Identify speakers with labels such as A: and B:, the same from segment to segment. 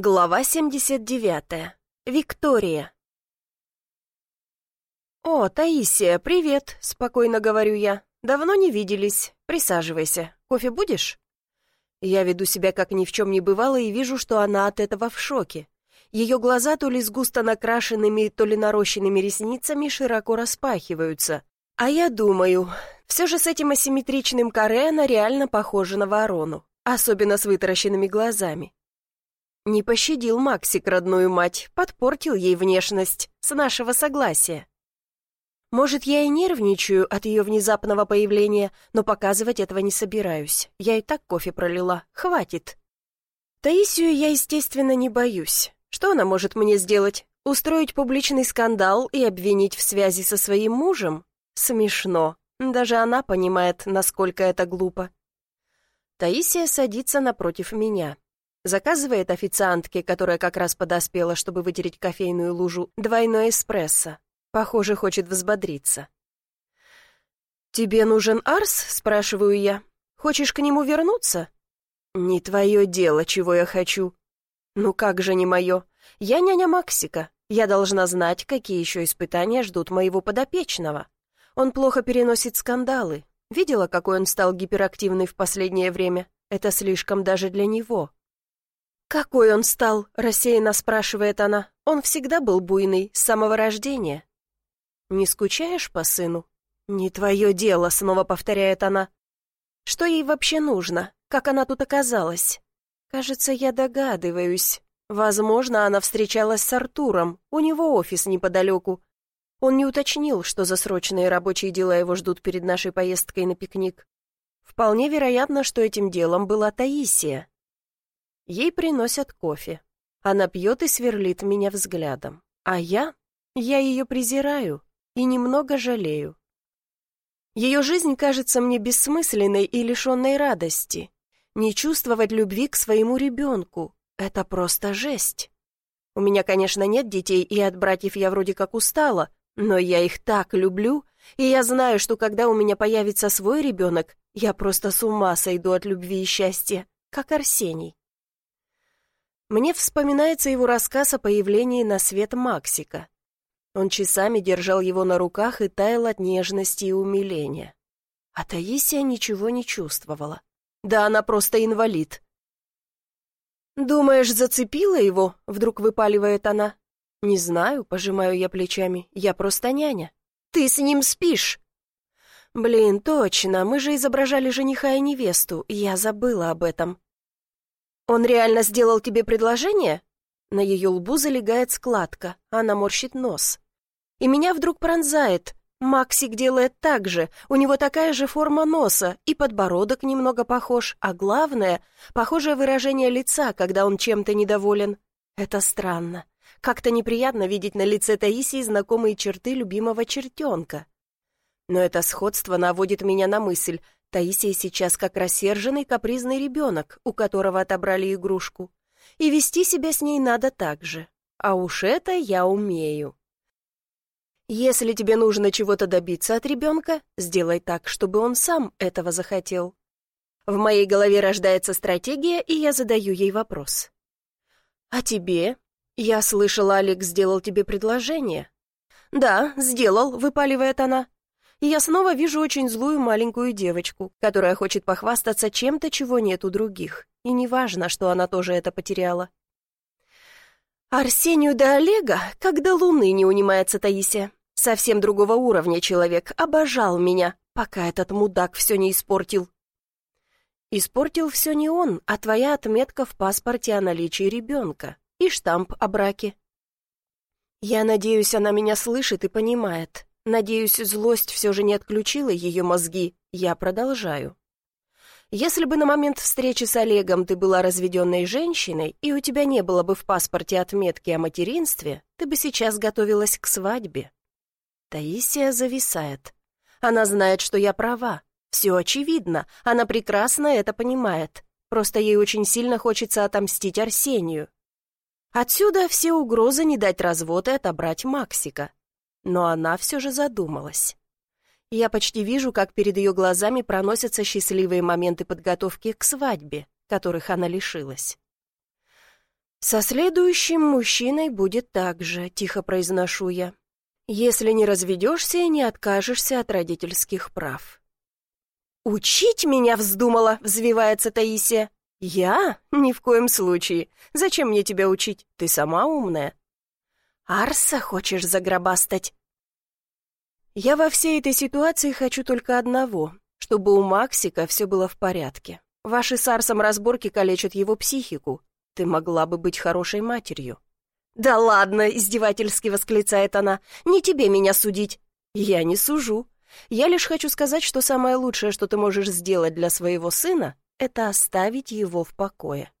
A: Глава 79. Виктория. «О, Таисия, привет!» — спокойно говорю я. «Давно не виделись. Присаживайся. Кофе будешь?» Я веду себя, как ни в чем не бывало, и вижу, что она от этого в шоке. Ее глаза то ли с густо накрашенными, то ли нарощенными ресницами широко распахиваются. А я думаю, все же с этим асимметричным каре она реально похожа на ворону, особенно с вытаращенными глазами. Не пощадил Максик родную мать, подпортил ей внешность, с нашего согласия. Может, я и нервничаю от ее внезапного появления, но показывать этого не собираюсь. Я и так кофе пролила. Хватит. Таисию я, естественно, не боюсь. Что она может мне сделать? Устроить публичный скандал и обвинить в связи со своим мужем? Смешно. Даже она понимает, насколько это глупо. Таисия садится напротив меня. Заказывает официантке, которая как раз подоспела, чтобы вытереть кофейную лужу, двойной эспрессо. Похоже, хочет взбодриться. «Тебе нужен Арс?» — спрашиваю я. «Хочешь к нему вернуться?» «Не твое дело, чего я хочу». «Ну как же не мое? Я няня Максика. Я должна знать, какие еще испытания ждут моего подопечного. Он плохо переносит скандалы. Видела, какой он стал гиперактивный в последнее время? Это слишком даже для него». «Какой он стал?» — рассеянно спрашивает она. «Он всегда был буйный, с самого рождения». «Не скучаешь по сыну?» «Не твое дело», — снова повторяет она. «Что ей вообще нужно? Как она тут оказалась?» «Кажется, я догадываюсь. Возможно, она встречалась с Артуром, у него офис неподалеку. Он не уточнил, что за срочные рабочие дела его ждут перед нашей поездкой на пикник. Вполне вероятно, что этим делом была Таисия, Ей приносят кофе. Она пьет и сверлит меня взглядом. А я? Я ее презираю и немного жалею. Ее жизнь кажется мне бессмысленной и лишенной радости. Не чувствовать любви к своему ребенку — это просто жесть. У меня, конечно, нет детей, и от братьев я вроде как устала, но я их так люблю, и я знаю, что когда у меня появится свой ребенок, я просто с ума сойду от любви и счастья, как Арсений. Мне вспоминается его рассказ о появлении на свет Максика. Он часами держал его на руках и таял от нежности и умиления. А Таисия ничего не чувствовала. Да она просто инвалид. «Думаешь, зацепила его?» — вдруг выпаливает она. «Не знаю», — пожимаю я плечами, — «я просто няня». «Ты с ним спишь?» «Блин, точно, мы же изображали жениха и невесту, я забыла об этом». «Он реально сделал тебе предложение?» На ее лбу залегает складка, она морщит нос. И меня вдруг пронзает. Максик делает так же, у него такая же форма носа, и подбородок немного похож, а главное, похожее выражение лица, когда он чем-то недоволен. Это странно. Как-то неприятно видеть на лице Таисии знакомые черты любимого чертенка. Но это сходство наводит меня на мысль, Таисия сейчас как рассерженный капризный ребенок, у которого отобрали игрушку. И вести себя с ней надо так же. А уж это я умею. Если тебе нужно чего-то добиться от ребенка, сделай так, чтобы он сам этого захотел. В моей голове рождается стратегия, и я задаю ей вопрос. «А тебе? Я слышала, Алекс сделал тебе предложение». «Да, сделал», — выпаливает она и я снова вижу очень злую маленькую девочку, которая хочет похвастаться чем-то, чего нет у других. И неважно, что она тоже это потеряла. Арсению до Олега, как до луны не унимается Таисия. Совсем другого уровня человек, обожал меня, пока этот мудак все не испортил. Испортил все не он, а твоя отметка в паспорте о наличии ребенка и штамп о браке. Я надеюсь, она меня слышит и понимает. Надеюсь, злость все же не отключила ее мозги. Я продолжаю. Если бы на момент встречи с Олегом ты была разведенной женщиной, и у тебя не было бы в паспорте отметки о материнстве, ты бы сейчас готовилась к свадьбе. Таисия зависает. Она знает, что я права. Все очевидно. Она прекрасно это понимает. Просто ей очень сильно хочется отомстить Арсению. Отсюда все угрозы не дать развод и отобрать Максика но она все же задумалась. Я почти вижу, как перед ее глазами проносятся счастливые моменты подготовки к свадьбе, которых она лишилась. «Со следующим мужчиной будет так же», — тихо произношу я. «Если не разведешься и не откажешься от родительских прав». «Учить меня вздумала», — взвивается Таисия. «Я? Ни в коем случае. Зачем мне тебя учить? Ты сама умная». «Арса хочешь загробастать?» Я во всей этой ситуации хочу только одного, чтобы у Максика все было в порядке. Ваши с Арсом разборки калечат его психику. Ты могла бы быть хорошей матерью». «Да ладно!» — издевательски восклицает она. «Не тебе меня судить». «Я не сужу. Я лишь хочу сказать, что самое лучшее, что ты можешь сделать для своего сына, это оставить его в покое.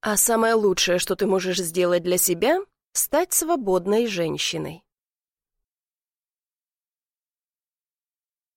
A: А самое лучшее, что ты можешь сделать для себя, стать свободной женщиной.